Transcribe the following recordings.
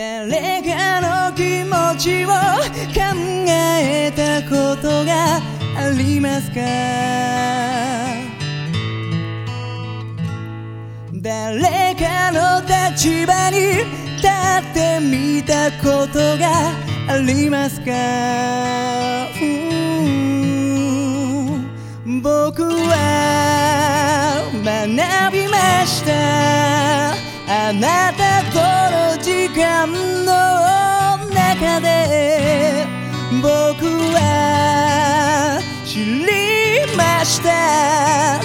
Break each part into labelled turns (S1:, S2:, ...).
S1: 誰かの気持ちを考えたことがありますか？誰かの立場に立ってみたことがありますか？僕は学びました。あなたとの時間の中で僕は知りました。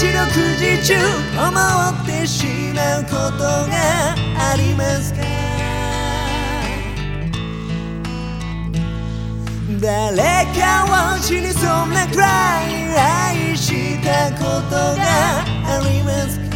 S1: 四六時中思ってしまうことがありますか？誰かを死にそうなくらい愛したことがありますか？